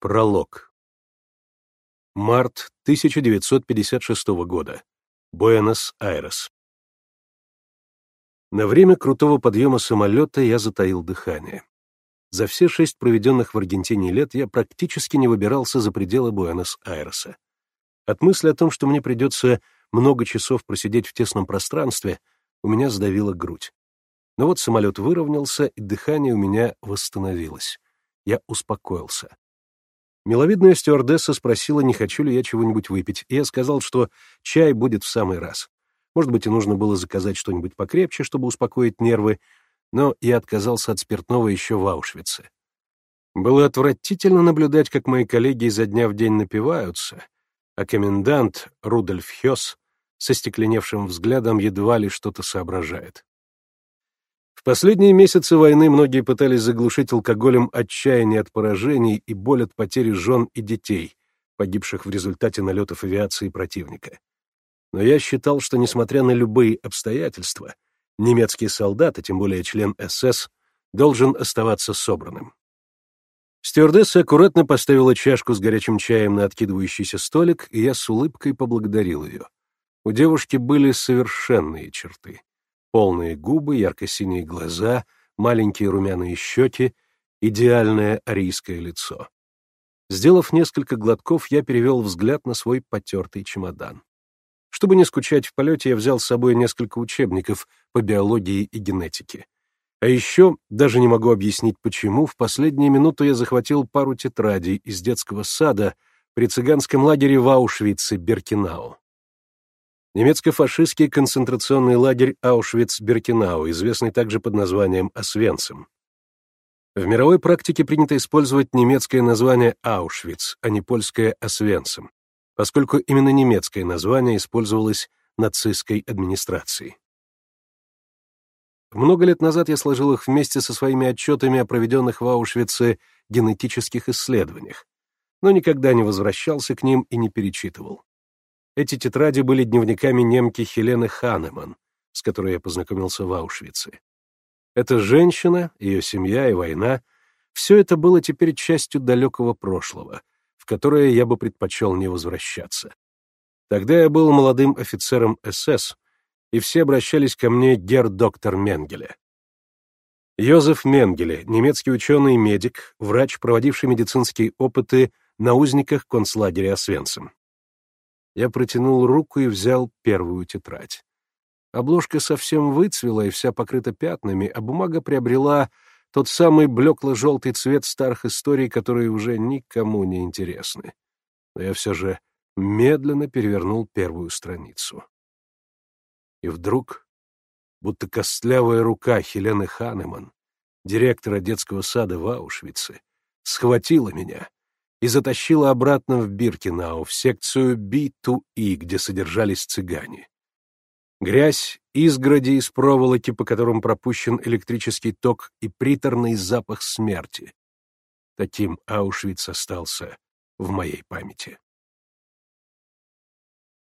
Пролог. Март 1956 года. Буэнос-Айрес. На время крутого подъема самолета я затаил дыхание. За все шесть проведенных в Аргентине лет я практически не выбирался за пределы Буэнос-Айреса. От мысли о том, что мне придется много часов просидеть в тесном пространстве, у меня сдавила грудь. Но вот самолет выровнялся, и дыхание у меня восстановилось. Я успокоился. Миловидная стюардесса спросила, не хочу ли я чего-нибудь выпить, и я сказал, что чай будет в самый раз. Может быть, и нужно было заказать что-нибудь покрепче, чтобы успокоить нервы, но я отказался от спиртного еще в Аушвице. Было отвратительно наблюдать, как мои коллеги изо дня в день напиваются, а комендант Рудольф Хёс со стекленевшим взглядом едва ли что-то соображает. В последние месяцы войны многие пытались заглушить алкоголем отчаяние от поражений и боль от потери жен и детей, погибших в результате налетов авиации противника. Но я считал, что, несмотря на любые обстоятельства, немецкий солдат, а тем более член СС, должен оставаться собранным. Стюардесса аккуратно поставила чашку с горячим чаем на откидывающийся столик, и я с улыбкой поблагодарил ее. У девушки были совершенные черты. Полные губы, ярко-синие глаза, маленькие румяные щеки, идеальное арийское лицо. Сделав несколько глотков, я перевел взгляд на свой потертый чемодан. Чтобы не скучать в полете, я взял с собой несколько учебников по биологии и генетике. А еще, даже не могу объяснить почему, в последнюю минуту я захватил пару тетрадей из детского сада при цыганском лагере в Аушвице, Беркинау немецко-фашистский концентрационный лагерь Аушвиц-Биркенау, известный также под названием Освенцим. В мировой практике принято использовать немецкое название Аушвиц, а не польское Освенцим, поскольку именно немецкое название использовалось нацистской администрацией. Много лет назад я сложил их вместе со своими отчетами о проведенных в Аушвице генетических исследованиях, но никогда не возвращался к ним и не перечитывал. Эти тетради были дневниками немки Хелены Ханеман, с которой я познакомился в Аушвице. Эта женщина, ее семья и война — все это было теперь частью далекого прошлого, в которое я бы предпочел не возвращаться. Тогда я был молодым офицером СС, и все обращались ко мне гер-доктор Менгеле. Йозеф Менгеле, немецкий ученый-медик, врач, проводивший медицинские опыты на узниках концлагеря Освенцим. Я протянул руку и взял первую тетрадь. Обложка совсем выцвела и вся покрыта пятнами, а бумага приобрела тот самый блекло-желтый цвет старых историй, которые уже никому не интересны. Но я все же медленно перевернул первую страницу. И вдруг, будто костлявая рука Хелены Ханеман, директора детского сада в Аушвице, схватила меня — и затащила обратно в Биркинау, в секцию B2E, где содержались цыгане. Грязь, изгороди из проволоки, по которым пропущен электрический ток и приторный запах смерти. Таким Аушвиц остался в моей памяти.